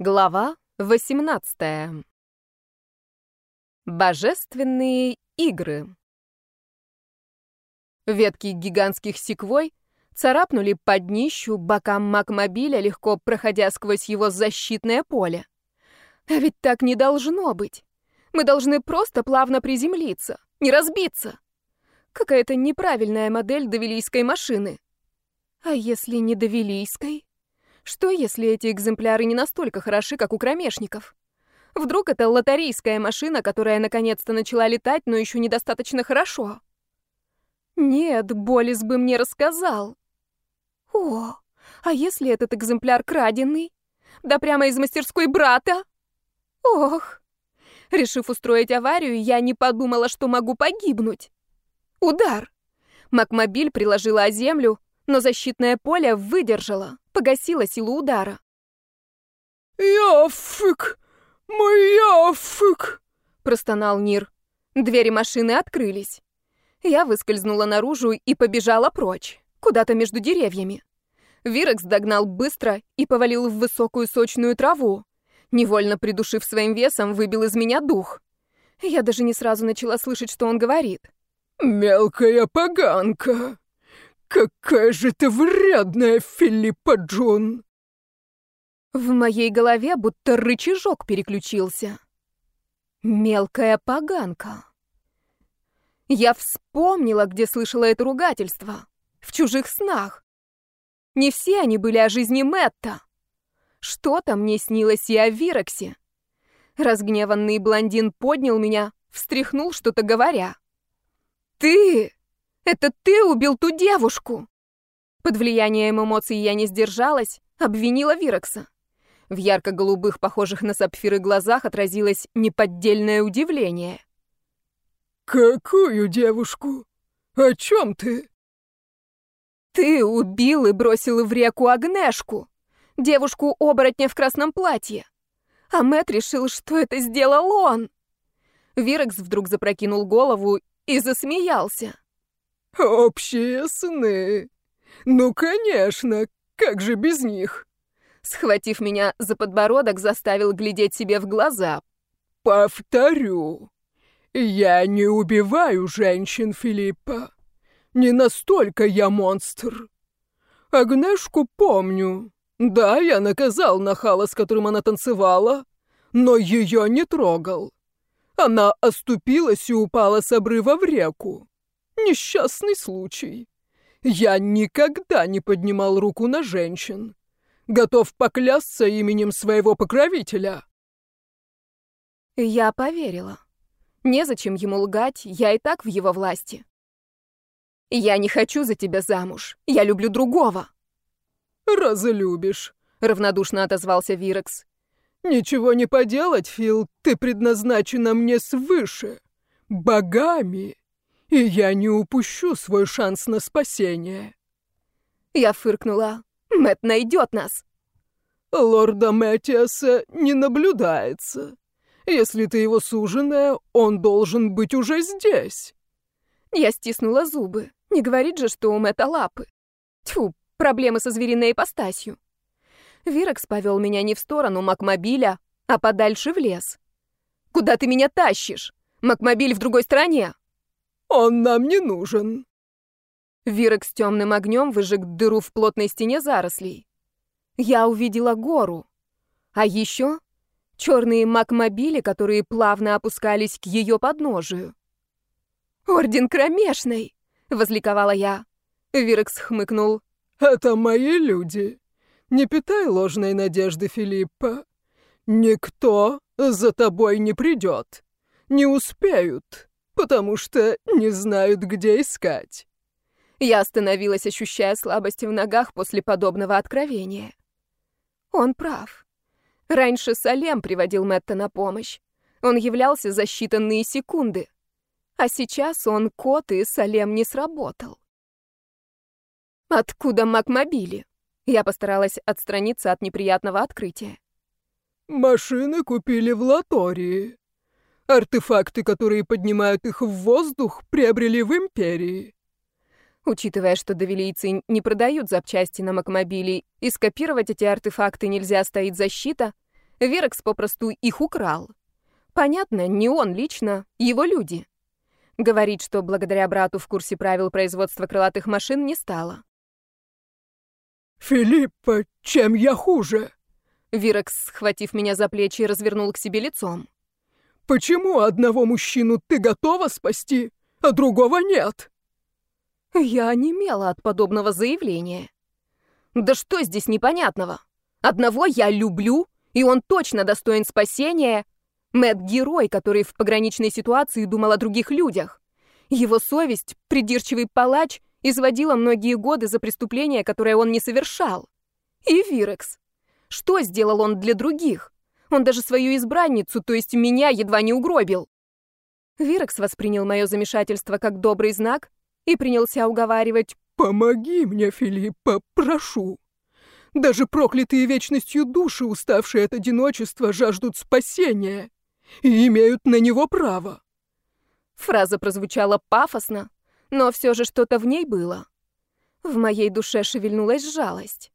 Глава 18. Божественные игры. Ветки гигантских секвой царапнули под днищу бокам макмобиля, легко проходя сквозь его защитное поле. А ведь так не должно быть. Мы должны просто плавно приземлиться, не разбиться. Какая-то неправильная модель довелийской машины. А если не довелийской? Что, если эти экземпляры не настолько хороши, как у кромешников? Вдруг это лотерейская машина, которая наконец-то начала летать, но еще недостаточно хорошо? Нет, Болис бы мне рассказал. О, а если этот экземпляр краденый? Да прямо из мастерской брата? Ох! Решив устроить аварию, я не подумала, что могу погибнуть. Удар! Макмобиль приложила о землю, но защитное поле выдержало погасила силу удара. «Яфык! Мой яфык!» — простонал Нир. Двери машины открылись. Я выскользнула наружу и побежала прочь, куда-то между деревьями. Вирекс догнал быстро и повалил в высокую сочную траву. Невольно придушив своим весом, выбил из меня дух. Я даже не сразу начала слышать, что он говорит. «Мелкая поганка!» «Какая же ты вредная, Филиппа Джун!» В моей голове будто рычажок переключился. Мелкая поганка. Я вспомнила, где слышала это ругательство. В чужих снах. Не все они были о жизни Мэтта. Что-то мне снилось и о Вироксе. Разгневанный блондин поднял меня, встряхнул, что-то говоря. «Ты! Это ты убил ту девушку!» Под влиянием эмоций я не сдержалась, обвинила Вирокса. В ярко-голубых, похожих на сапфиры глазах отразилось неподдельное удивление. «Какую девушку? О чем ты?» «Ты убил и бросил в реку Агнешку, девушку-оборотня в красном платье. А Мэт решил, что это сделал он». Вирекс вдруг запрокинул голову и засмеялся. «Общие сны! Ну, конечно, как же без них?» Схватив меня за подбородок, заставил глядеть себе в глаза. «Повторю, я не убиваю женщин, Филиппа. Не настолько я монстр. Агнешку помню. Да, я наказал нахала, с которым она танцевала, но ее не трогал. Она оступилась и упала с обрыва в реку. Несчастный случай. Я никогда не поднимал руку на женщин. Готов поклясться именем своего покровителя. Я поверила. Незачем ему лгать, я и так в его власти. Я не хочу за тебя замуж. Я люблю другого. Разлюбишь, равнодушно отозвался Вирекс. Ничего не поделать, Фил, ты предназначена мне свыше. Богами и я не упущу свой шанс на спасение. Я фыркнула. Мэт найдет нас. Лорда Мэтиаса не наблюдается. Если ты его суженая, он должен быть уже здесь. Я стиснула зубы. Не говорит же, что у Мэтта лапы. Тьфу, проблемы со звериной ипостасью. Вирекс повел меня не в сторону Макмобиля, а подальше в лес. «Куда ты меня тащишь? Макмобиль в другой стороне!» Он нам не нужен. Вирок с темным огнем выжег дыру в плотной стене зарослей. Я увидела гору. А еще черные макмобили, которые плавно опускались к ее подножию. «Орден кромешный!» — возликовала я. Вирекс хмыкнул. «Это мои люди. Не питай ложной надежды, Филиппа. Никто за тобой не придет. Не успеют потому что не знают, где искать. Я остановилась, ощущая слабость в ногах после подобного откровения. Он прав. Раньше Салем приводил Мэтта на помощь. Он являлся за считанные секунды. А сейчас он кот, и Салем не сработал. Откуда Макмобили? Я постаралась отстраниться от неприятного открытия. Машины купили в Латории. Артефакты, которые поднимают их в воздух, приобрели в Империи. Учитывая, что довелийцы не продают запчасти на Макмобили, и скопировать эти артефакты нельзя, стоит защита, Верекс попросту их украл. Понятно, не он лично, его люди. Говорить, что благодаря брату в курсе правил производства крылатых машин не стало. «Филиппа, чем я хуже?» Вирекс, схватив меня за плечи, развернул к себе лицом. «Почему одного мужчину ты готова спасти, а другого нет?» Я онемела от подобного заявления. Да что здесь непонятного? Одного я люблю, и он точно достоин спасения. Мэт герой, который в пограничной ситуации думал о других людях. Его совесть, придирчивый палач, изводила многие годы за преступление, которое он не совершал. И Вирекс. Что сделал он для других? Он даже свою избранницу, то есть меня, едва не угробил. Вирекс воспринял мое замешательство как добрый знак и принялся уговаривать «Помоги мне, Филиппа, прошу. Даже проклятые вечностью души, уставшие от одиночества, жаждут спасения и имеют на него право». Фраза прозвучала пафосно, но все же что-то в ней было. В моей душе шевельнулась жалость.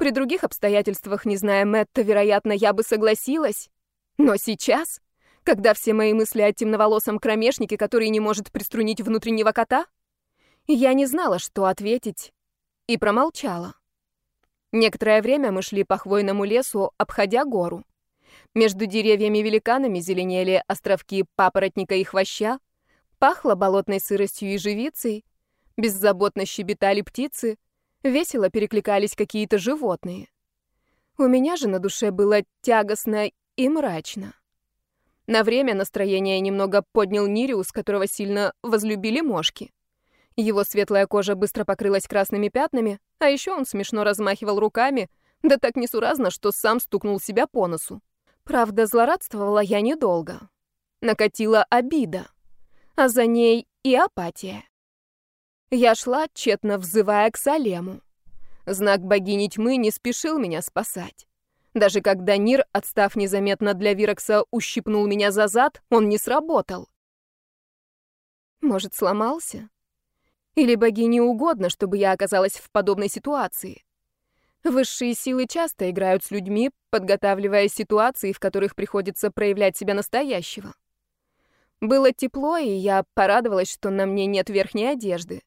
При других обстоятельствах, не зная Мэтта, вероятно, я бы согласилась. Но сейчас, когда все мои мысли о темноволосом кромешнике, который не может приструнить внутреннего кота, я не знала, что ответить, и промолчала. Некоторое время мы шли по хвойному лесу, обходя гору. Между деревьями-великанами зеленели островки папоротника и хвоща, пахло болотной сыростью и живицей, беззаботно щебетали птицы, весело перекликались какие-то животные. У меня же на душе было тягостно и мрачно. На время настроение немного поднял Нириус, которого сильно возлюбили мошки. Его светлая кожа быстро покрылась красными пятнами, а еще он смешно размахивал руками, да так несуразно, что сам стукнул себя по носу. Правда, злорадствовала я недолго. Накатила обида, а за ней и апатия. Я шла, тщетно взывая к Салему. Знак богини тьмы не спешил меня спасать. Даже когда Нир, отстав незаметно для Вирокса, ущипнул меня за зад, он не сработал. Может, сломался? Или богине угодно, чтобы я оказалась в подобной ситуации? Высшие силы часто играют с людьми, подготавливая ситуации, в которых приходится проявлять себя настоящего. Было тепло, и я порадовалась, что на мне нет верхней одежды.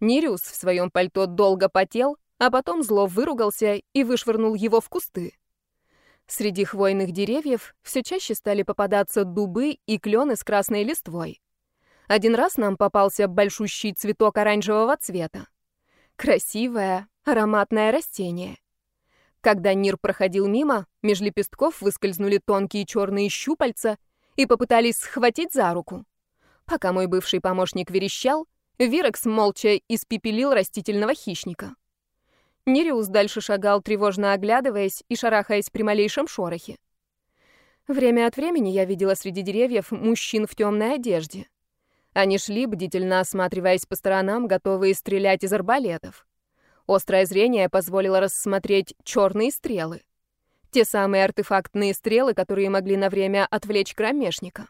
Нириус в своем пальто долго потел, а потом зло выругался и вышвырнул его в кусты. Среди хвойных деревьев все чаще стали попадаться дубы и клены с красной листвой. Один раз нам попался большущий цветок оранжевого цвета. Красивое, ароматное растение. Когда Нир проходил мимо, меж лепестков выскользнули тонкие черные щупальца и попытались схватить за руку. Пока мой бывший помощник верещал, Вирекс молча испепелил растительного хищника. Нериус дальше шагал, тревожно оглядываясь и шарахаясь при малейшем шорохе. Время от времени я видела среди деревьев мужчин в темной одежде. Они шли, бдительно осматриваясь по сторонам, готовые стрелять из арбалетов. Острое зрение позволило рассмотреть черные стрелы. Те самые артефактные стрелы, которые могли на время отвлечь кромешника.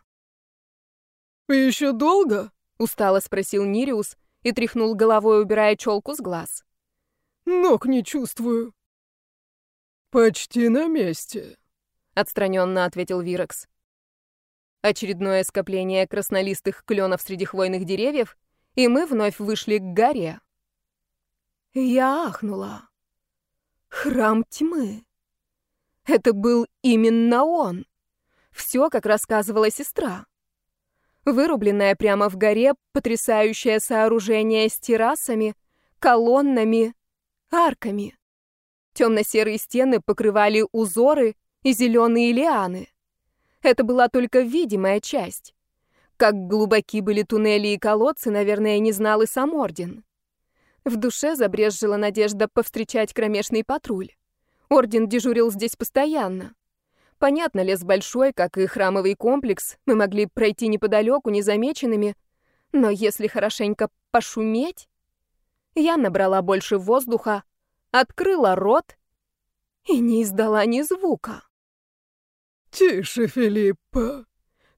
«Еще долго?» — устало спросил Нириус и тряхнул головой, убирая челку с глаз. «Ног не чувствую». «Почти на месте», — отстраненно ответил Вирекс. Очередное скопление краснолистых кленов среди хвойных деревьев, и мы вновь вышли к горе. Я ахнула. Храм тьмы. Это был именно он. Все, как рассказывала сестра. Вырубленное прямо в горе потрясающее сооружение с террасами, колоннами, арками. Темно-серые стены покрывали узоры и зеленые лианы. Это была только видимая часть. Как глубоки были туннели и колодцы, наверное, не знал и сам Орден. В душе забрезжила надежда повстречать кромешный патруль. Орден дежурил здесь постоянно. Понятно, лес большой, как и храмовый комплекс, мы могли пройти неподалеку, незамеченными, но если хорошенько пошуметь... Я набрала больше воздуха, открыла рот и не издала ни звука. «Тише, Филиппа.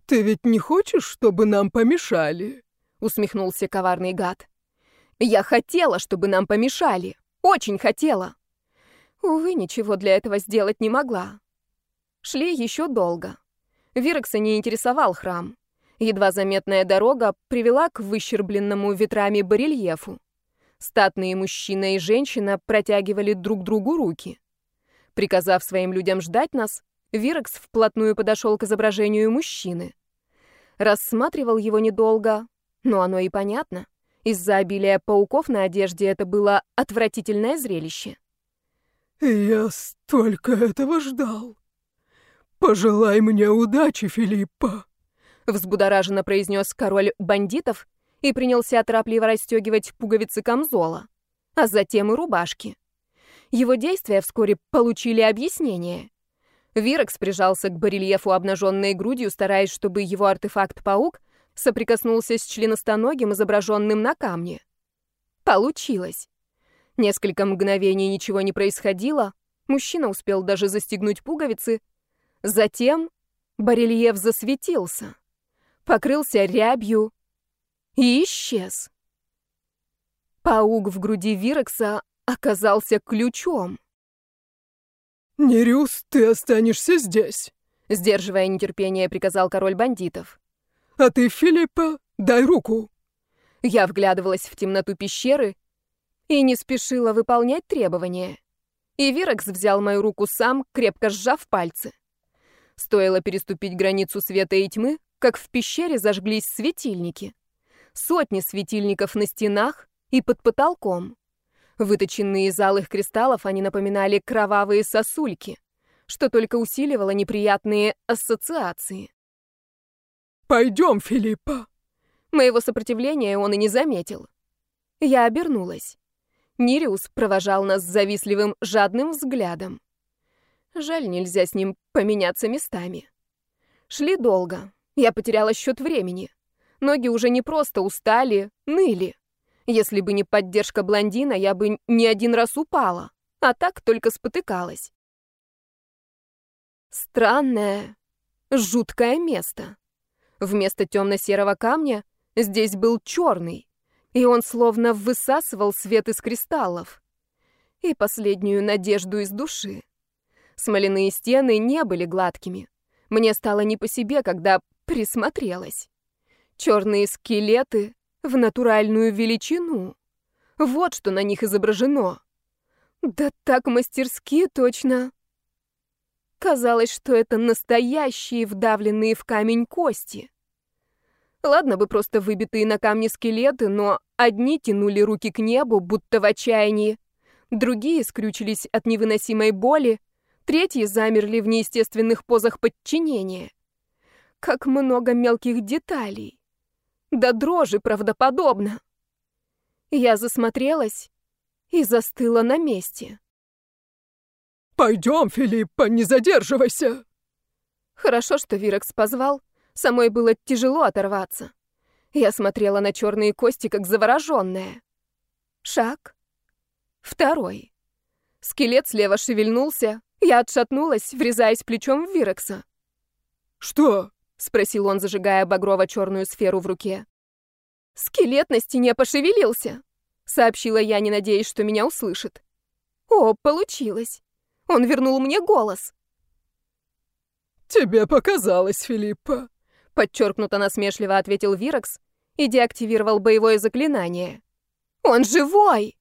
Ты ведь не хочешь, чтобы нам помешали?» — усмехнулся коварный гад. «Я хотела, чтобы нам помешали. Очень хотела. Увы, ничего для этого сделать не могла. Шли еще долго. Вирекса не интересовал храм. Едва заметная дорога привела к выщербленному ветрами барельефу. Статные мужчина и женщина протягивали друг другу руки. Приказав своим людям ждать нас, Вирекс вплотную подошел к изображению мужчины. Рассматривал его недолго, но оно и понятно. Из-за обилия пауков на одежде это было отвратительное зрелище. «Я столько этого ждал. Пожелай мне удачи, Филиппа», — взбудораженно произнес король бандитов и принялся торопливо расстегивать пуговицы камзола, а затем и рубашки. Его действия вскоре получили объяснение. Вирекс прижался к барельефу обнаженной грудью, стараясь, чтобы его артефакт-паук соприкоснулся с членостоногим, изображенным на камне. Получилось. Несколько мгновений ничего не происходило, мужчина успел даже застегнуть пуговицы. Затем барельеф засветился, покрылся рябью и исчез. Паук в груди Вирекса оказался ключом. «Нериус, ты останешься здесь», — сдерживая нетерпение, приказал король бандитов. «А ты, Филиппа, дай руку». Я вглядывалась в темноту пещеры и не спешила выполнять требования. И Вирекс взял мою руку сам, крепко сжав пальцы. Стоило переступить границу света и тьмы, как в пещере зажглись светильники. Сотни светильников на стенах и под потолком. Выточенные из алых кристаллов они напоминали кровавые сосульки, что только усиливало неприятные ассоциации. «Пойдем, Филиппа!» Моего сопротивления он и не заметил. Я обернулась. Нириус провожал нас завистливым, жадным взглядом. Жаль, нельзя с ним поменяться местами. Шли долго. Я потеряла счет времени. Ноги уже не просто устали, ныли. Если бы не поддержка блондина, я бы не один раз упала, а так только спотыкалась. Странное, жуткое место. Вместо темно-серого камня здесь был черный, и он словно высасывал свет из кристаллов и последнюю надежду из души. Смоляные стены не были гладкими. Мне стало не по себе, когда присмотрелась. Черные скелеты в натуральную величину. Вот что на них изображено. Да так мастерски точно. Казалось, что это настоящие вдавленные в камень кости. Ладно бы просто выбитые на камне скелеты, но одни тянули руки к небу, будто в отчаянии, другие скрючились от невыносимой боли, третьи замерли в неестественных позах подчинения. Как много мелких деталей. Да дрожи правдоподобно. Я засмотрелась и застыла на месте. «Пойдем, Филиппа, не задерживайся!» Хорошо, что Вирекс позвал. Самой было тяжело оторваться. Я смотрела на черные кости, как завороженная. Шаг. Второй. Скелет слева шевельнулся. Я отшатнулась, врезаясь плечом в Вирекса. «Что?» — спросил он, зажигая багрово-черную сферу в руке. «Скелет на стене пошевелился», — сообщила я, не надеясь, что меня услышит. «О, получилось! Он вернул мне голос!» «Тебе показалось, Филиппа», — подчеркнуто насмешливо ответил Вирекс и деактивировал боевое заклинание. «Он живой!»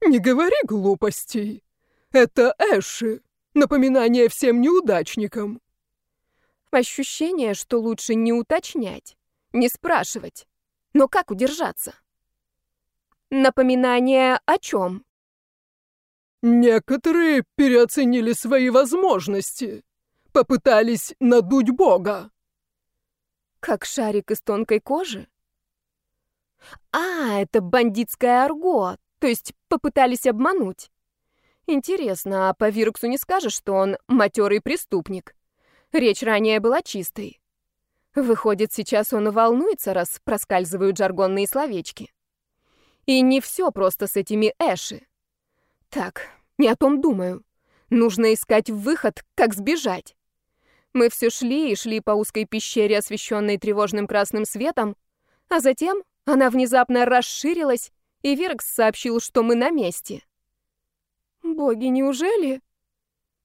«Не говори глупостей. Это Эши, напоминание всем неудачникам. Ощущение, что лучше не уточнять, не спрашивать. Но как удержаться? Напоминание о чем? Некоторые переоценили свои возможности. Попытались надуть Бога. Как шарик из тонкой кожи? А, это бандитское арго, то есть попытались обмануть. Интересно, а по вирусу не скажешь, что он матерый преступник? Речь ранее была чистой. Выходит, сейчас он волнуется, раз проскальзывают жаргонные словечки. И не все просто с этими Эши. Так, не о том думаю. Нужно искать выход, как сбежать. Мы все шли и шли по узкой пещере, освещенной тревожным красным светом, а затем она внезапно расширилась, и Виркс сообщил, что мы на месте. Боги, неужели?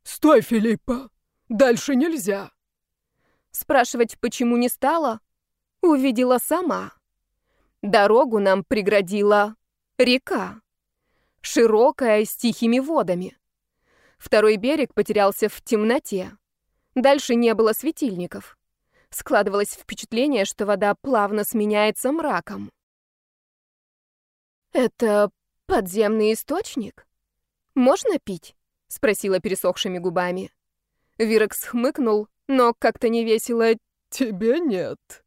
«Стой, Филиппа! Дальше нельзя. Спрашивать, почему не стала, увидела сама. Дорогу нам преградила река, широкая, с тихими водами. Второй берег потерялся в темноте. Дальше не было светильников. Складывалось впечатление, что вода плавно сменяется мраком. «Это подземный источник? Можно пить?» — спросила пересохшими губами. Вирекс хмыкнул, но как-то невесело. «Тебе нет.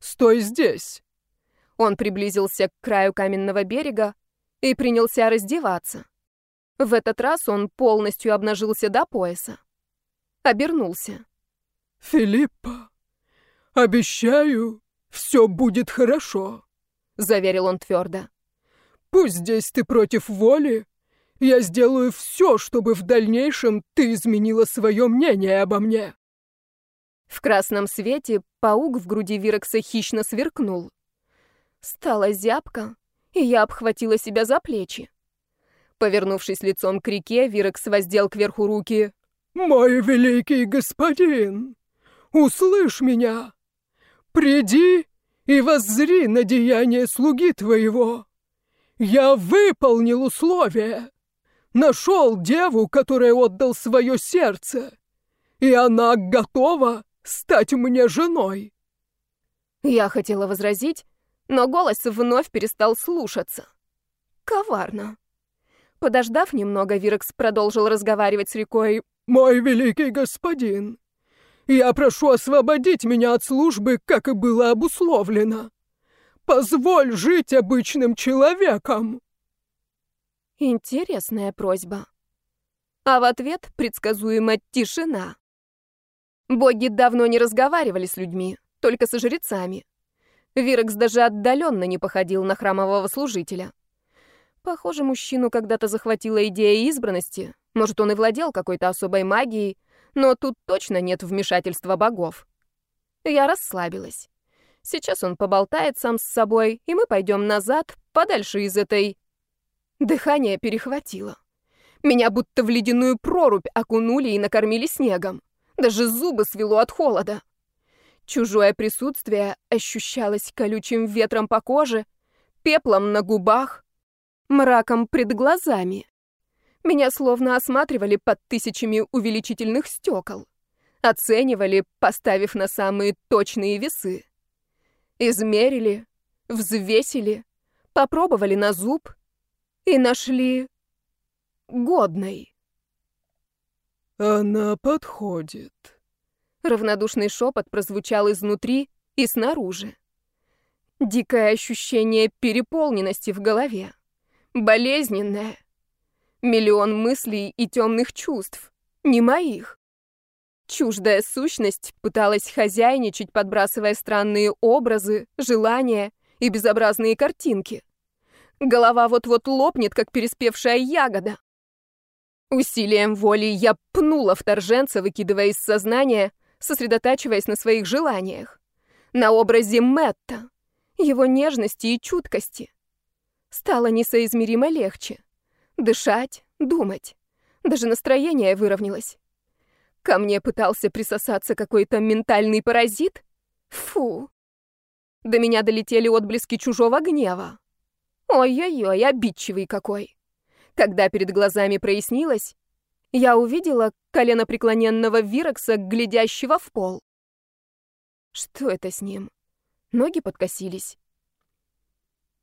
Стой здесь!» Он приблизился к краю каменного берега и принялся раздеваться. В этот раз он полностью обнажился до пояса. Обернулся. «Филиппа, обещаю, все будет хорошо», — заверил он твердо. «Пусть здесь ты против воли, я сделаю все, чтобы в дальнейшем ты изменила свое мнение обо мне». В красном свете паук в груди Вирекса хищно сверкнул. Стала зябко, и я обхватила себя за плечи. Повернувшись лицом к реке, Вирекс воздел кверху руки. «Мой великий господин, услышь меня! Приди и воззри на деяние слуги твоего! Я выполнил условия, нашел деву, которая отдал свое сердце, и она готова стать мне женой!» Я хотела возразить, но голос вновь перестал слушаться. Коварно. Подождав немного, Вирекс продолжил разговаривать с рекой. «Мой великий господин, я прошу освободить меня от службы, как и было обусловлено. Позволь жить обычным человеком!» Интересная просьба. А в ответ предсказуемо тишина. Боги давно не разговаривали с людьми, только со жрецами. Вирекс даже отдаленно не походил на храмового служителя. Похоже, мужчину когда-то захватила идея избранности. Может, он и владел какой-то особой магией, но тут точно нет вмешательства богов. Я расслабилась. Сейчас он поболтает сам с собой, и мы пойдем назад, подальше из этой... Дыхание перехватило. Меня будто в ледяную прорубь окунули и накормили снегом. Даже зубы свело от холода. Чужое присутствие ощущалось колючим ветром по коже, пеплом на губах, мраком пред глазами. Меня словно осматривали под тысячами увеличительных стекол. Оценивали, поставив на самые точные весы. Измерили, взвесили, попробовали на зуб и нашли годной. «Она подходит», Равнодушный шепот прозвучал изнутри и снаружи. Дикое ощущение переполненности в голове. Болезненное. Миллион мыслей и темных чувств. Не моих. Чуждая сущность пыталась хозяйничать, подбрасывая странные образы, желания и безобразные картинки. Голова вот-вот лопнет, как переспевшая ягода. Усилием воли я пнула вторженца, выкидывая из сознания — сосредотачиваясь на своих желаниях, на образе Мэтта, его нежности и чуткости. Стало несоизмеримо легче. Дышать, думать. Даже настроение выровнялось. Ко мне пытался присосаться какой-то ментальный паразит? Фу. До меня долетели отблески чужого гнева. Ой-ой-ой, обидчивый какой. Когда перед глазами прояснилось, я увидела колено преклоненного Вирекса, глядящего в пол. Что это с ним? Ноги подкосились.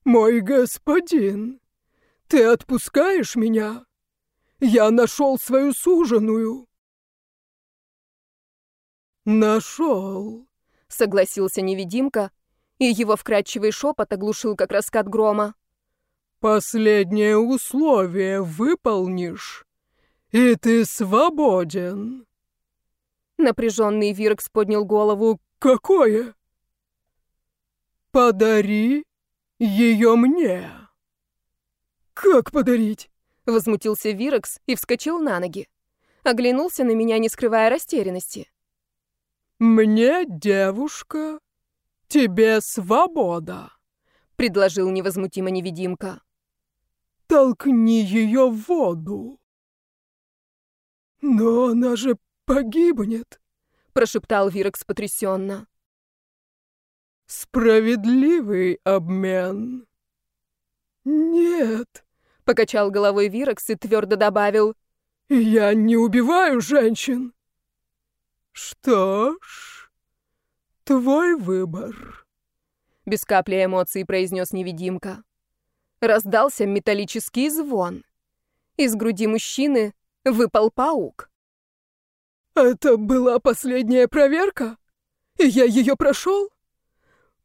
«Мой господин, ты отпускаешь меня? Я нашел свою суженую». «Нашел», — согласился невидимка, и его вкрадчивый шепот оглушил, как раскат грома. «Последнее условие выполнишь, «И ты свободен!» Напряженный Виркс поднял голову. «Какое?» «Подари ее мне!» «Как подарить?» Возмутился Вирекс и вскочил на ноги. Оглянулся на меня, не скрывая растерянности. «Мне, девушка, тебе свобода», — предложил невозмутимо невидимка. «Толкни ее в воду». «Но она же погибнет», — прошептал Вирекс потрясенно. «Справедливый обмен». «Нет», — покачал головой Вирекс и твердо добавил, «Я не убиваю женщин». «Что ж, твой выбор», — без капли эмоций произнес невидимка. Раздался металлический звон. Из груди мужчины выпал паук. «Это была последняя проверка? И я ее прошел?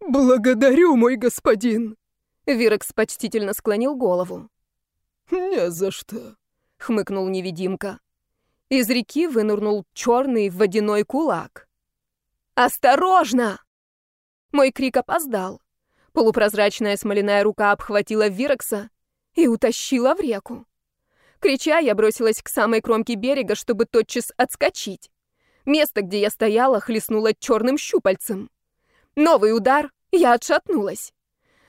Благодарю, мой господин!» Вирекс почтительно склонил голову. «Не за что», — хмыкнул невидимка. Из реки вынырнул черный водяной кулак. «Осторожно!» Мой крик опоздал. Полупрозрачная смоляная рука обхватила Вирекса и утащила в реку. Крича, я бросилась к самой кромке берега, чтобы тотчас отскочить. Место, где я стояла, хлестнуло черным щупальцем. Новый удар, я отшатнулась.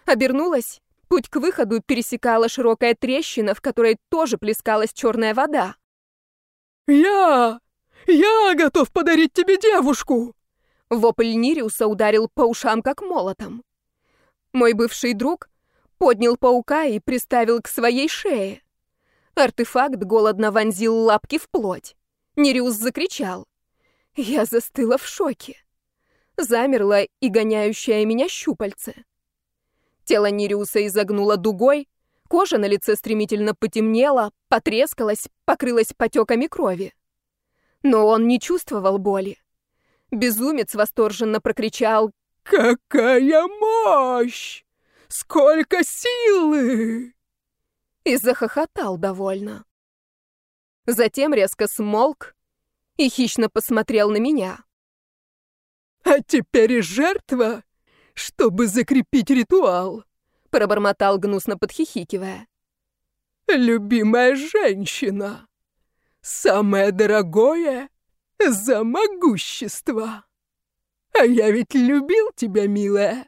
Обернулась, путь к выходу пересекала широкая трещина, в которой тоже плескалась черная вода. «Я! Я готов подарить тебе девушку!» Вопль Нириуса ударил по ушам, как молотом. Мой бывший друг поднял паука и приставил к своей шее. Артефакт голодно вонзил лапки в плоть. Нериус закричал. Я застыла в шоке. Замерла и гоняющая меня щупальце. Тело Нериуса изогнуло дугой, кожа на лице стремительно потемнела, потрескалась, покрылась потеками крови. Но он не чувствовал боли. Безумец восторженно прокричал «Какая мощь! Сколько силы!» и захохотал довольно. Затем резко смолк и хищно посмотрел на меня. «А теперь и жертва, чтобы закрепить ритуал», — пробормотал гнусно подхихикивая. «Любимая женщина, самое дорогое за могущество. А я ведь любил тебя, милая».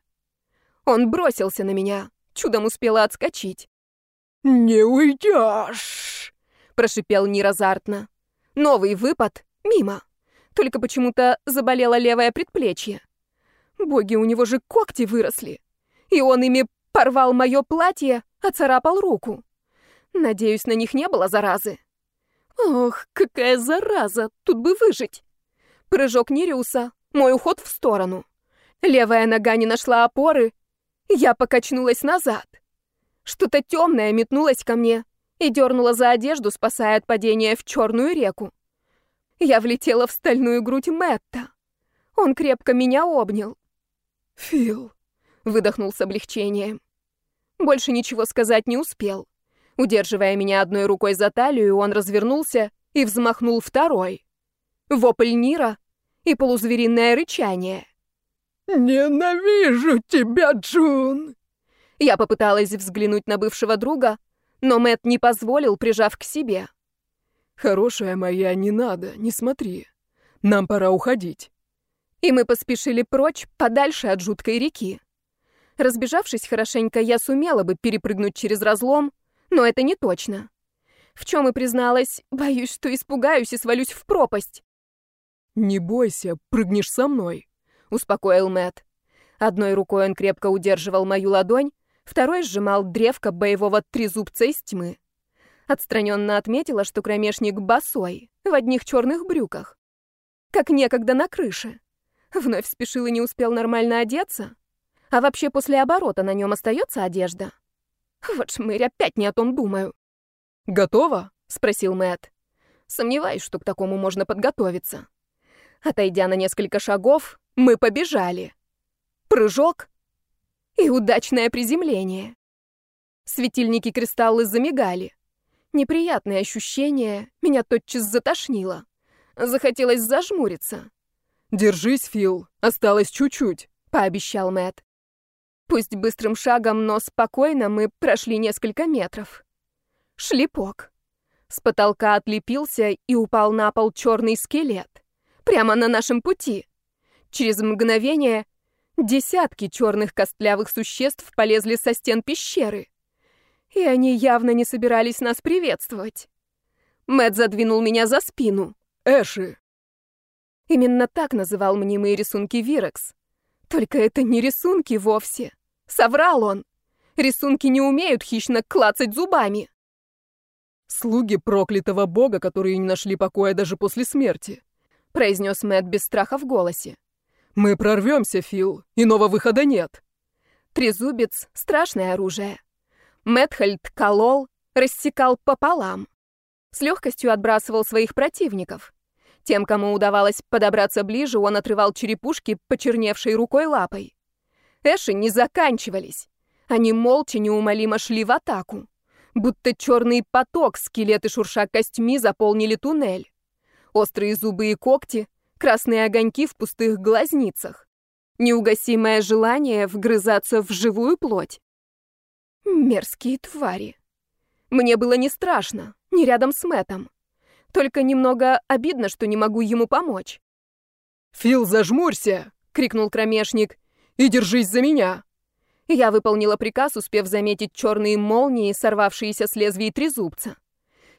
Он бросился на меня, чудом успела отскочить. «Не уйдешь!» — прошипел Нир азартно. Новый выпад мимо. Только почему-то заболело левое предплечье. Боги, у него же когти выросли. И он ими порвал мое платье, оцарапал руку. Надеюсь, на них не было заразы. Ох, какая зараза! Тут бы выжить. Прыжок Нериуса, мой уход в сторону. Левая нога не нашла опоры. Я покачнулась назад. Что-то темное метнулось ко мне и дернуло за одежду, спасая от падения в черную реку. Я влетела в стальную грудь Мэтта. Он крепко меня обнял. «Фил», — выдохнул с облегчением. Больше ничего сказать не успел. Удерживая меня одной рукой за талию, он развернулся и взмахнул второй. Вопль Нира и полузвериное рычание. «Ненавижу тебя, Джун!» Я попыталась взглянуть на бывшего друга, но Мэт не позволил, прижав к себе. «Хорошая моя, не надо, не смотри. Нам пора уходить». И мы поспешили прочь, подальше от жуткой реки. Разбежавшись хорошенько, я сумела бы перепрыгнуть через разлом, но это не точно. В чем и призналась, боюсь, что испугаюсь и свалюсь в пропасть. «Не бойся, прыгнешь со мной», — успокоил Мэт. Одной рукой он крепко удерживал мою ладонь, Второй сжимал древко боевого трезубца из тьмы. Отстраненно отметила, что кромешник босой, в одних черных брюках. Как некогда на крыше. Вновь спешил и не успел нормально одеться. А вообще после оборота на нем остается одежда. Вот шмырь, опять не о том думаю. «Готово?» — спросил Мэт. Сомневаюсь, что к такому можно подготовиться. Отойдя на несколько шагов, мы побежали. Прыжок, и удачное приземление. Светильники-кристаллы замигали. Неприятное ощущение, меня тотчас затошнило. Захотелось зажмуриться. «Держись, Фил, осталось чуть-чуть», — пообещал Мэт. Пусть быстрым шагом, но спокойно мы прошли несколько метров. Шлепок. С потолка отлепился и упал на пол черный скелет. Прямо на нашем пути. Через мгновение Десятки черных костлявых существ полезли со стен пещеры. И они явно не собирались нас приветствовать. Мэт задвинул меня за спину. «Эши, Именно так называл мнимые рисунки Вирекс. Только это не рисунки вовсе. Соврал он. Рисунки не умеют хищно клацать зубами. «Слуги проклятого бога, которые не нашли покоя даже после смерти», — произнес Мэтт без страха в голосе. «Мы прорвемся, Фил. Иного выхода нет». Трезубец — страшное оружие. Мэтхальд колол, рассекал пополам. С легкостью отбрасывал своих противников. Тем, кому удавалось подобраться ближе, он отрывал черепушки, почерневшей рукой лапой. Эши не заканчивались. Они молча неумолимо шли в атаку. Будто черный поток, скелеты шурша костьми заполнили туннель. Острые зубы и когти, красные огоньки в пустых глазницах. Неугасимое желание вгрызаться в живую плоть. Мерзкие твари. Мне было не страшно, не рядом с Мэтом. Только немного обидно, что не могу ему помочь. «Фил, зажмурься!» — крикнул кромешник. «И держись за меня!» Я выполнила приказ, успев заметить черные молнии, сорвавшиеся с лезвий трезубца.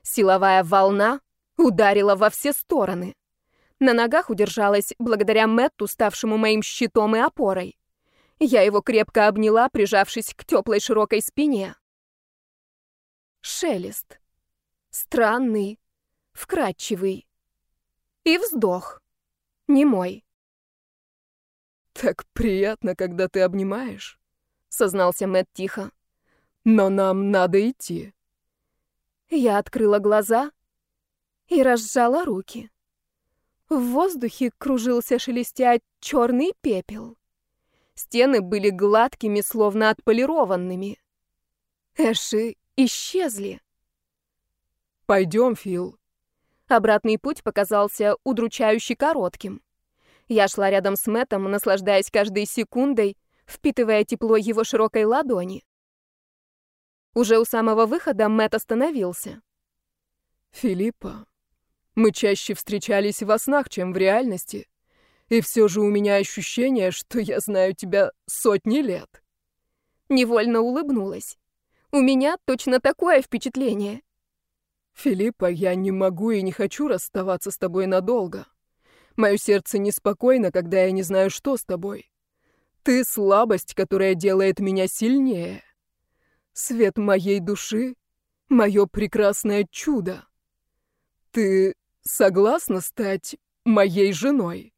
Силовая волна ударила во все стороны. На ногах удержалась благодаря Мэтту, ставшему моим щитом и опорой. Я его крепко обняла, прижавшись к теплой широкой спине. Шелест. Странный, вкрадчивый. И вздох. Не мой. «Так приятно, когда ты обнимаешь», — сознался Мэт тихо. «Но нам надо идти». Я открыла глаза и разжала руки. В воздухе кружился шелестя черный пепел. Стены были гладкими, словно отполированными. Эши исчезли. «Пойдем, Фил». Обратный путь показался удручающе коротким. Я шла рядом с Мэтом, наслаждаясь каждой секундой, впитывая тепло его широкой ладони. Уже у самого выхода Мэт остановился. «Филиппа, мы чаще встречались во снах, чем в реальности, и все же у меня ощущение, что я знаю тебя сотни лет». Невольно улыбнулась. «У меня точно такое впечатление». «Филиппа, я не могу и не хочу расставаться с тобой надолго. Мое сердце неспокойно, когда я не знаю, что с тобой. Ты — слабость, которая делает меня сильнее. Свет моей души — мое прекрасное чудо. Ты согласна стать моей женой?»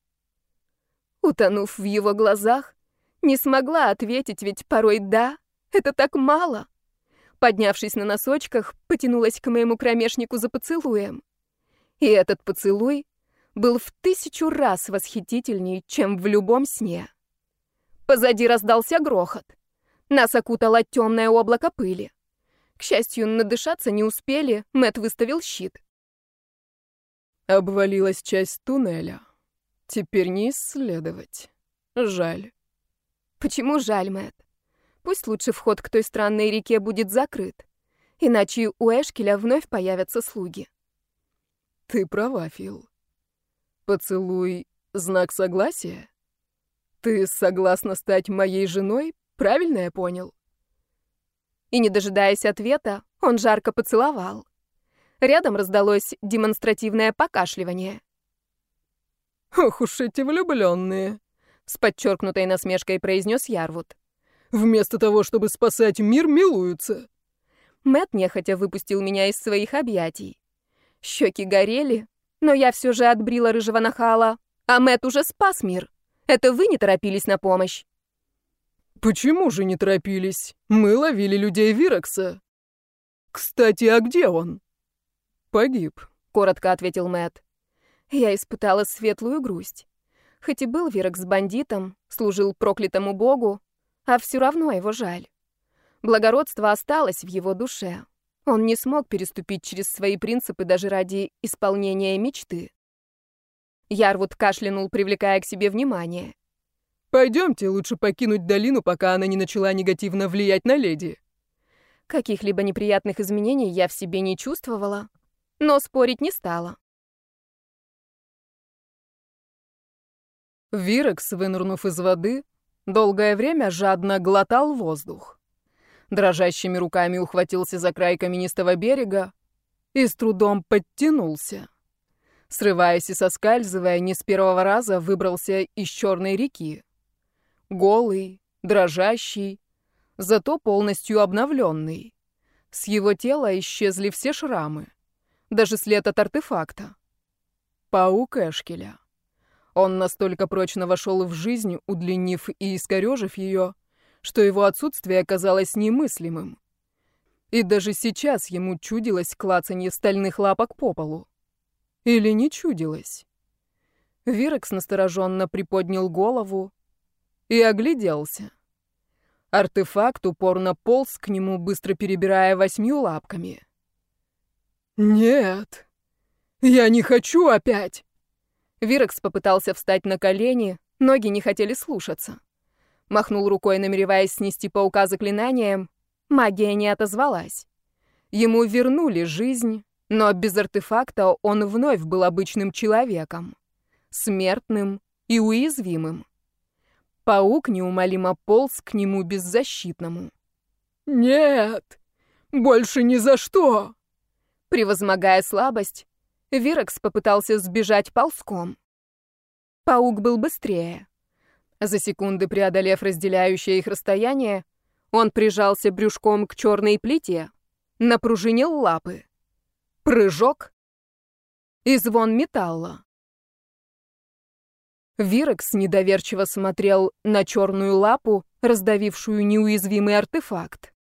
Утонув в его глазах, не смогла ответить, ведь порой «да» — это так мало. Поднявшись на носочках, потянулась к моему кромешнику за поцелуем. И этот поцелуй был в тысячу раз восхитительней, чем в любом сне. Позади раздался грохот. Нас окутало темное облако пыли. К счастью, надышаться не успели, Мэт выставил щит. Обвалилась часть туннеля. Теперь не исследовать. Жаль. Почему жаль, Мэт? Пусть лучше вход к той странной реке будет закрыт. Иначе у Эшкеля вновь появятся слуги. Ты права, Фил. Поцелуй — знак согласия? Ты согласна стать моей женой? Правильно я понял? И, не дожидаясь ответа, он жарко поцеловал. Рядом раздалось демонстративное покашливание. «Ох уж эти влюбленные!» — с подчеркнутой насмешкой произнес Ярвуд. «Вместо того, чтобы спасать мир, милуются!» Мэт нехотя выпустил меня из своих объятий. Щеки горели, но я все же отбрила рыжего нахала, а Мэт уже спас мир. Это вы не торопились на помощь. Почему же не торопились? Мы ловили людей Вирокса. Кстати, а где он? Погиб, коротко ответил Мэт. Я испытала светлую грусть. Хоть и был Вирокс бандитом, служил проклятому богу, а все равно его жаль. Благородство осталось в его душе. Он не смог переступить через свои принципы даже ради исполнения мечты. Ярвуд кашлянул, привлекая к себе внимание. «Пойдемте, лучше покинуть долину, пока она не начала негативно влиять на леди». Каких-либо неприятных изменений я в себе не чувствовала, но спорить не стала. Вирекс, вынырнув из воды, долгое время жадно глотал воздух дрожащими руками ухватился за край каменистого берега и с трудом подтянулся. Срываясь и соскальзывая, не с первого раза выбрался из черной реки. Голый, дрожащий, зато полностью обновленный. С его тела исчезли все шрамы, даже след от артефакта. Паук Эшкеля. Он настолько прочно вошел в жизнь, удлинив и искорежив ее, что его отсутствие казалось немыслимым. И даже сейчас ему чудилось клацанье стальных лапок по полу. Или не чудилось? Вирекс настороженно приподнял голову и огляделся. Артефакт упорно полз к нему, быстро перебирая восьмью лапками. «Нет, я не хочу опять!» Вирекс попытался встать на колени, ноги не хотели слушаться. Махнул рукой, намереваясь снести паука заклинанием. Магия не отозвалась. Ему вернули жизнь, но без артефакта он вновь был обычным человеком. Смертным и уязвимым. Паук неумолимо полз к нему беззащитному. «Нет! Больше ни за что!» Превозмогая слабость, Вирекс попытался сбежать ползком. Паук был быстрее. За секунды преодолев разделяющее их расстояние, он прижался брюшком к черной плите, напружинил лапы. Прыжок и звон металла. Вирекс недоверчиво смотрел на черную лапу, раздавившую неуязвимый артефакт.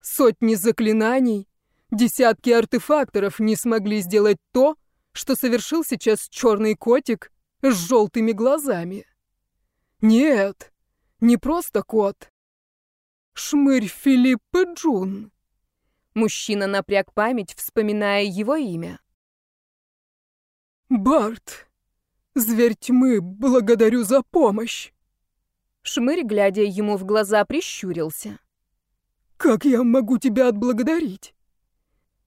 Сотни заклинаний, десятки артефакторов не смогли сделать то, что совершил сейчас черный котик с желтыми глазами. Нет, не просто кот. Шмырь Филиппа Джун. Мужчина напряг память, вспоминая его имя. Барт, зверь тьмы, благодарю за помощь. Шмырь, глядя ему в глаза, прищурился. Как я могу тебя отблагодарить?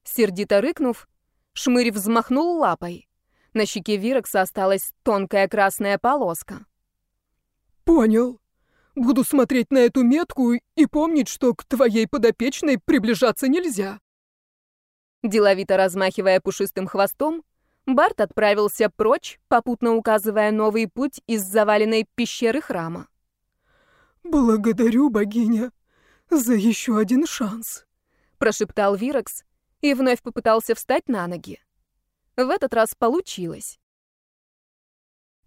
Сердито рыкнув, Шмырь взмахнул лапой. На щеке Вирекса осталась тонкая красная полоска. Понял. Буду смотреть на эту метку и помнить, что к твоей подопечной приближаться нельзя. Деловито размахивая пушистым хвостом, Барт отправился прочь, попутно указывая новый путь из заваленной пещеры храма. «Благодарю, богиня, за еще один шанс», — прошептал Вирекс и вновь попытался встать на ноги. В этот раз получилось.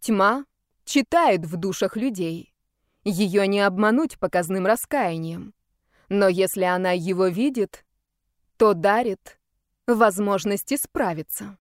Тьма читает в душах людей. Ее не обмануть показным раскаянием. Но если она его видит, то дарит возможность исправиться.